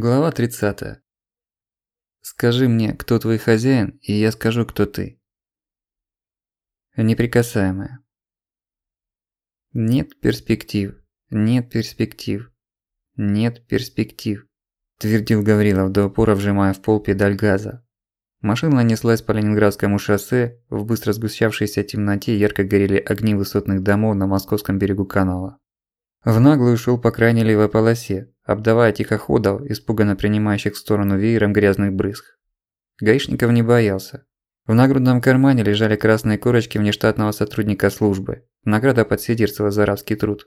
Глава 30. Скажи мне, кто твой хозяин, и я скажу, кто ты. Неприкасаемая. Нет перспектив, нет перспектив, нет перспектив, твердил Гаврилов до упора, вжимая в пол педаль газа. Машина неслась по Ленинградскому шоссе, в быстро сгущавшейся темноте ярко горели огни высотных домов на московском берегу канала. В наглую шел по крайней левой полосе, обдавая тихоходов, испуганно принимающих в сторону веером грязных брызг. Гаишников не боялся. В нагрудном кармане лежали красные корочки внештатного сотрудника службы, награда подсидерцева за рабский труд.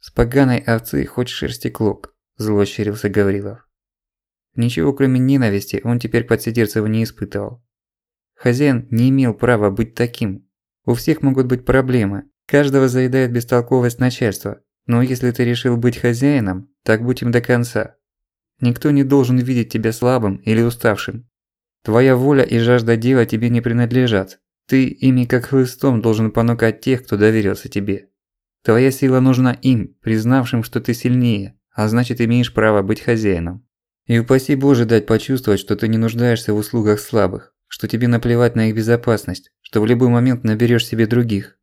«С поганой овцы хоть шерсти клок», – зло ощерился Гаврилов. Ничего кроме ненависти он теперь подсидерцева не испытывал. Хозяин не имел права быть таким. У всех могут быть проблемы, каждого заедает бестолковость начальства, но если ты решил быть хозяином, так будь им до конца. Никто не должен видеть тебя слабым или уставшим. Твоя воля и жажда дела тебе не принадлежат. Ты ими как хлыстом должен понукать тех, кто доверился тебе. Твоя сила нужна им, признавшим, что ты сильнее, а значит имеешь право быть хозяином. И упаси Боже дать почувствовать, что ты не нуждаешься в услугах слабых, что тебе наплевать на их безопасность, что в любой момент наберешь себе других,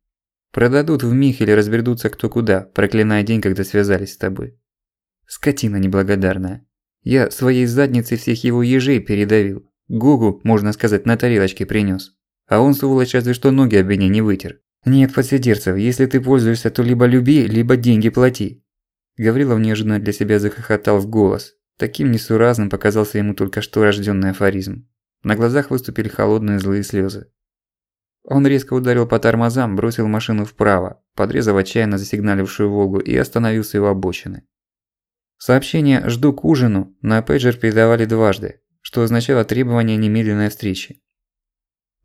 Продадут в миг или разберутся кто куда, проклиная день, когда связались с тобой. Скотина неблагодарная. Я своей задницей всех его ежей передавил. Гугу, можно сказать, на тарелочке принёс. А он, сволочь, разве что ноги об меня не вытер. Нет, подсидерцев, если ты пользуешься, то либо люби, либо деньги плати. Гаврилов неожиданно для себя захохотал в голос. Таким несуразным показался ему только что рождённый афоризм. На глазах выступили холодные злые слёзы. Он резко ударил по тормозам, бросил машину вправо, подрезав отчаянно засигналившую «Волгу» и остановился у обочины. Сообщение «Жду к ужину» на пейджер передавали дважды, что означало требование немедленной встречи.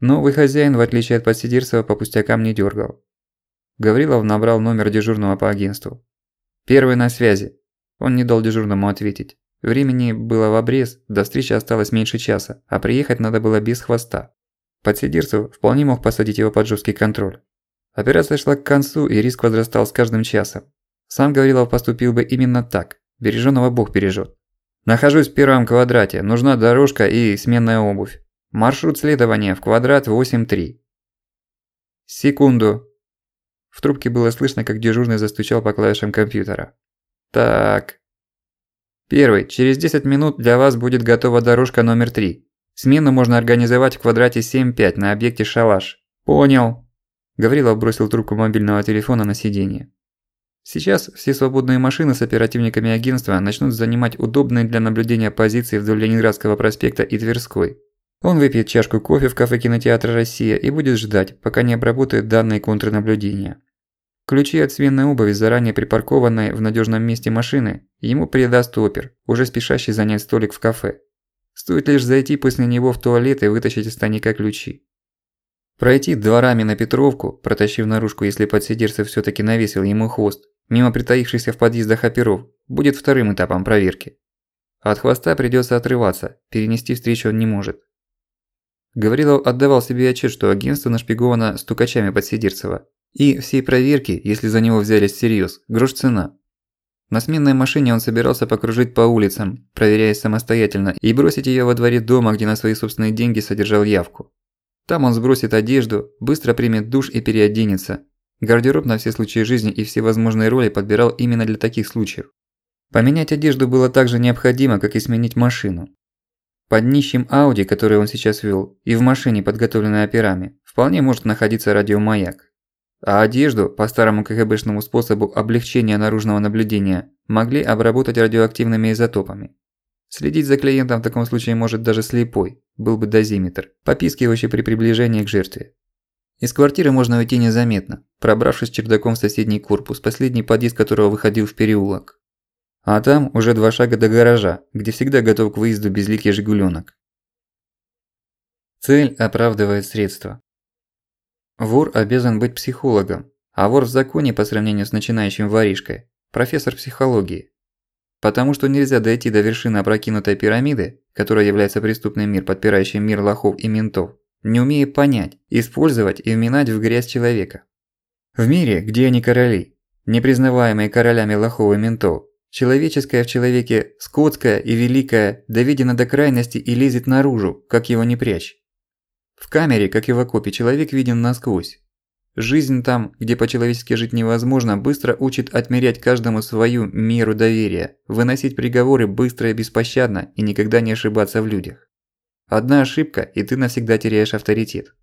Новый хозяин, в отличие от подсидирцева, по пустякам не дергал. Гаврилов набрал номер дежурного по агентству. «Первый на связи». Он не дал дежурному ответить. Времени было в обрез, до встречи осталось меньше часа, а приехать надо было без хвоста. Подсидирцев вполне мог посадить его под жесткий контроль. Операция шла к концу, и риск возрастал с каждым часом. Сам Гаврилов поступил бы именно так. Бережёного Бог бережёт. Нахожусь в первом квадрате, нужна дорожка и сменная обувь. Маршрут следования в квадрат 8-3. Секунду. В трубке было слышно, как дежурный застучал по клавишам компьютера. Так. Первый. Через 10 минут для вас будет готова дорожка номер 3. Смену можно организовать в квадрате 7-5 на объекте «Шалаш». Понял. Гаврилов бросил трубку мобильного телефона на сиденье. Сейчас все свободные машины с оперативниками агентства начнут занимать удобные для наблюдения позиции вдоль Ленинградского проспекта и Тверской. Он выпьет чашку кофе в кафе кинотеатра «Россия» и будет ждать, пока не обработает данные контрнаблюдения. Ключи от сменной обуви, заранее припаркованной в надежном месте машины, ему передаст опер, уже спешащий занять столик в кафе. Стоит лишь зайти после него в туалет и вытащить из тайника ключи. Пройти дворами на Петровку, протащив наружку, если подсидерцев всё-таки навесил ему хвост, мимо притаившихся в подъездах оперов, будет вторым этапом проверки. От хвоста придётся отрываться, перенести встречу он не может. Гаврилов отдавал себе отчет, что агентство нашпиговано стукачами подсидерцева. И всей проверки, если за него взялись всерьёз, грош цена. На сменной машине он собирался покружить по улицам, проверяясь самостоятельно, и бросить её во дворе дома, где на свои собственные деньги содержал явку. Там он сбросит одежду, быстро примет душ и переоденется. Гардероб на все случаи жизни и все возможные роли подбирал именно для таких случаев. Поменять одежду было так же необходимо, как и сменить машину. Под нищим Ауди, который он сейчас вёл, и в машине, подготовленной операми, вполне может находиться радиомаяк. А одежду, по старому КГБшному способу облегчения наружного наблюдения, могли обработать радиоактивными изотопами. Следить за клиентом в таком случае может даже слепой, был бы дозиметр, попискивающий при приближении к жертве. Из квартиры можно уйти незаметно, пробравшись чердаком в соседний корпус, последний подъезд которого выходил в переулок. А там уже два шага до гаража, где всегда готов к выезду безликий «Жигулёнок». Цель оправдывает средства. Вор обязан быть психологом, а вор в законе по сравнению с начинающим воришкой – профессор психологии. Потому что нельзя дойти до вершины опрокинутой пирамиды, которая является преступный мир, подпирающий мир лохов и ментов, не умея понять, использовать и вминать в грязь человека. В мире, где они короли, не признаваемые королями лохов и ментов, Человеческое в человеке, скотское и великое, доведено до крайности и лезет наружу, как его не прячь. В камере, как и в окопе, человек виден насквозь. Жизнь там, где по-человечески жить невозможно, быстро учит отмерять каждому свою меру доверия, выносить приговоры быстро и беспощадно и никогда не ошибаться в людях. Одна ошибка, и ты навсегда теряешь авторитет.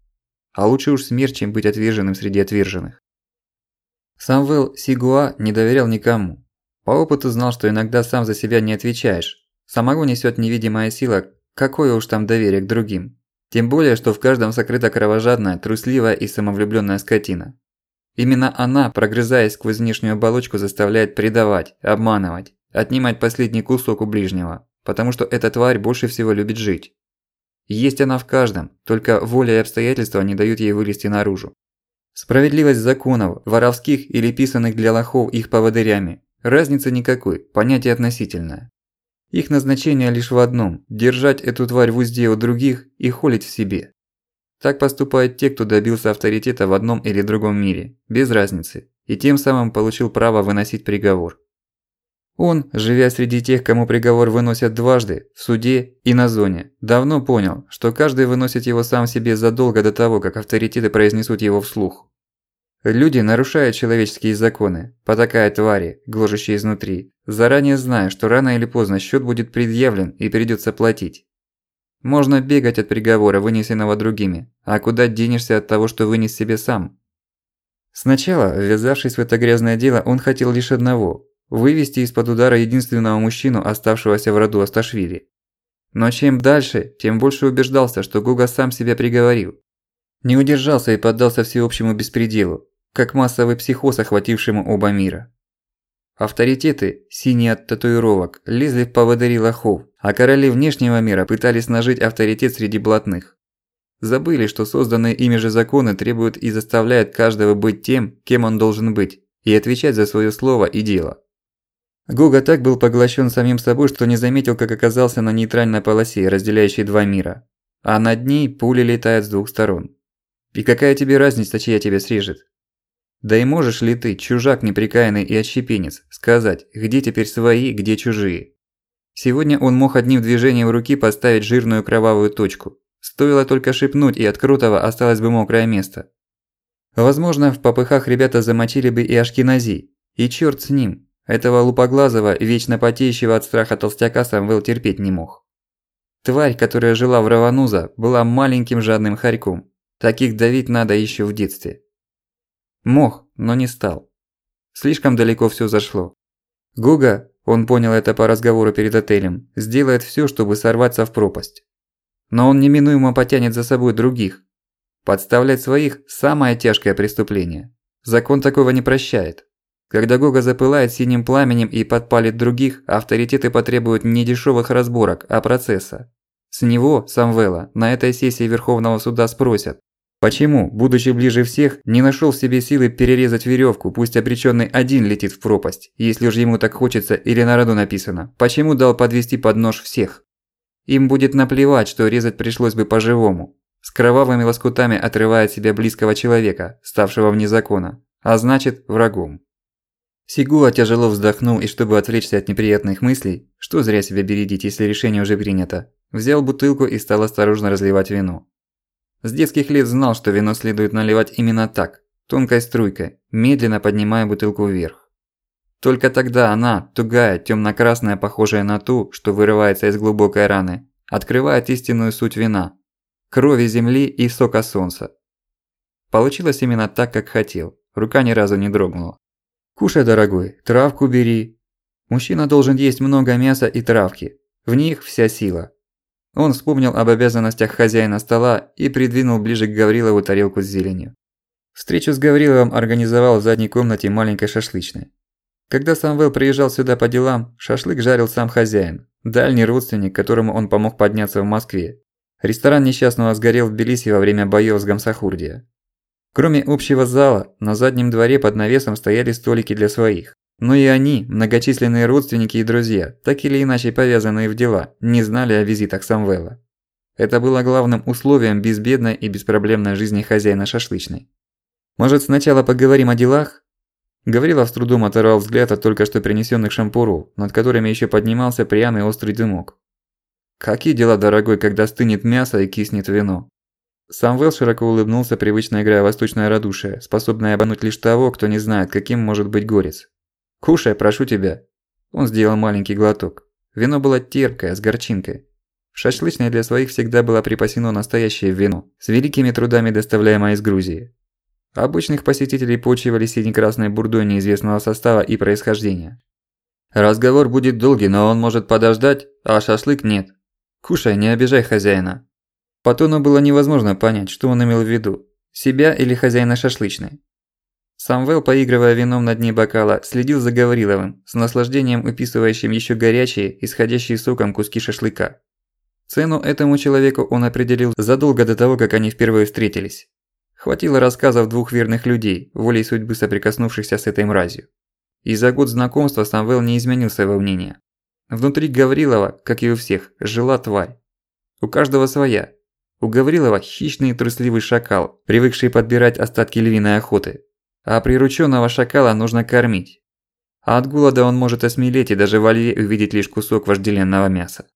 А лучше уж смерть, чем быть отверженным среди отверженных. Самвел Сигуа не доверял никому. По опыту знал, что иногда сам за себя не отвечаешь. Самого несёт невидимая сила, какое уж там доверие к другим. Тем более, что в каждом сокрыта кровожадная, трусливая и самовлюблённая скотина. Именно она, прогрызаясь сквозь внешнюю оболочку, заставляет предавать, обманывать, отнимать последний кусок у ближнего, потому что эта тварь больше всего любит жить. Есть она в каждом, только воля и обстоятельства не дают ей вылезти наружу. Справедливость законов, воровских или писанных для лохов их поводырями, разницы никакой, понятие относительное. Их назначение лишь в одном – держать эту тварь в узде у других и холить в себе. Так поступают те, кто добился авторитета в одном или другом мире, без разницы, и тем самым получил право выносить приговор. Он, живя среди тех, кому приговор выносят дважды, в суде и на зоне, давно понял, что каждый выносит его сам себе задолго до того, как авторитеты произнесут его вслух. Люди нарушают человеческие законы, потакая твари, гложущие изнутри, заранее зная, что рано или поздно счет будет предъявлен и придется платить. Можно бегать от приговора, вынесенного другими, а куда денешься от того, что вынес себе сам? Сначала, ввязавшись в это грязное дело, он хотел лишь одного – вывести из-под удара единственного мужчину, оставшегося в роду Асташвили. Но чем дальше, тем больше убеждался, что Гуга сам себя приговорил. Не удержался и поддался всеобщему беспределу, как массовый психоз, охватившему оба мира. Авторитеты, синие от татуировок, лезли в поводыри лохов, а короли внешнего мира пытались нажить авторитет среди блатных. Забыли, что созданные ими же законы требуют и заставляют каждого быть тем, кем он должен быть, и отвечать за своё слово и дело. Гуга так был поглощен самим собой, что не заметил, как оказался на нейтральной полосе, разделяющей два мира. А над ней пули летают с двух сторон. И какая тебе разница, чья тебя срежет? Да и можешь ли ты, чужак неприкаянный и отщепенец, сказать, где теперь свои, где чужие? Сегодня он мог одним движением руки поставить жирную кровавую точку. Стоило только шепнуть, и от Крутого осталось бы мокрое место. Возможно, в попыхах ребята замочили бы и Ашкинази. И чёрт с ним. Этого лупоглазого, вечно потеющего от страха толстяка Самвел терпеть не мог. Тварь, которая жила в Равануза, была маленьким жадным хорьком. Таких давить надо ещё в детстве. Мог, но не стал. Слишком далеко всё зашло. Гуга, он понял это по разговору перед отелем, сделает всё, чтобы сорваться в пропасть. Но он неминуемо потянет за собой других. Подставлять своих – самое тяжкое преступление. Закон такого не прощает. Когда Гога запылает синим пламенем и подпалит других, авторитеты потребуют не дешёвых разборок, а процесса. С него, Самвела, на этой сессии Верховного суда спросят, Почему, будучи ближе всех, не нашел в себе силы перерезать веревку, пусть обреченный один летит в пропасть, если уж ему так хочется или на роду написано? Почему дал подвести под нож всех? Им будет наплевать, что резать пришлось бы по-живому. С кровавыми лоскутами отрывает себя близкого человека, ставшего вне закона, а значит, врагом. Сигуа тяжело вздохнул и чтобы отвлечься от неприятных мыслей, что зря себя бередить, если решение уже принято, взял бутылку и стал осторожно разливать вино. С детских лет знал, что вино следует наливать именно так, тонкой струйкой, медленно поднимая бутылку вверх. Только тогда она, тугая, тёмно-красная, похожая на ту, что вырывается из глубокой раны, открывает истинную суть вина – крови земли и сока солнца. Получилось именно так, как хотел, рука ни разу не дрогнула. «Кушай, дорогой, травку бери». Мужчина должен есть много мяса и травки, в них вся сила. Он вспомнил об обязанностях хозяина стола и придвинул ближе к Гаврилову тарелку с зеленью. Встречу с Гавриловым организовал в задней комнате маленькой шашлычной. Когда Самвел приезжал сюда по делам, шашлык жарил сам хозяин, дальний родственник, которому он помог подняться в Москве. Ресторан несчастного сгорел в Тбилиси во время боёв с Гамсахурдия. Кроме общего зала, на заднем дворе под навесом стояли столики для своих. Но и они, многочисленные родственники и друзья, так или иначе повязанные в дела, не знали о визитах Самвела. Это было главным условием безбедной и беспроблемной жизни хозяина шашлычной. «Может, сначала поговорим о делах?» Гаврилов с трудом оторвал взгляд от только что принесенных шампуров, над которыми еще поднимался пряный острый дымок. «Какие дела, дорогой, когда стынет мясо и киснет вино?» Самвел широко улыбнулся, привычно играя восточное радушие, способное обмануть лишь того, кто не знает, каким может быть горец. «Кушай, прошу тебя». Он сделал маленький глоток. Вино было терпкое, с горчинкой. В шашлычной для своих всегда было припасено настоящее вино, с великими трудами доставляемое из Грузии. Обычных посетителей почивали сине-красной бурдой неизвестного состава и происхождения. Разговор будет долгий, но он может подождать, а шашлык нет. Кушай, не обижай хозяина. По тону было невозможно понять, что он имел в виду – себя или хозяина шашлычной. Самвел, поигрывая вином на дне бокала, следил за Гавриловым, с наслаждением уписывающим еще горячие, исходящие соком куски шашлыка. Цену этому человеку он определил задолго до того, как они впервые встретились. Хватило рассказов двух верных людей, волей судьбы соприкоснувшихся с этой мразью. И за год знакомства Самвел не изменил своего мнения. Внутри Гаврилова, как и у всех, жила тварь. У каждого своя. У Гаврилова хищный и трусливый шакал, привыкший подбирать остатки львиной охоты. А приручённого шакала нужно кормить. А от голода он может осмелеть и даже во льве увидеть лишь кусок вожделенного мяса.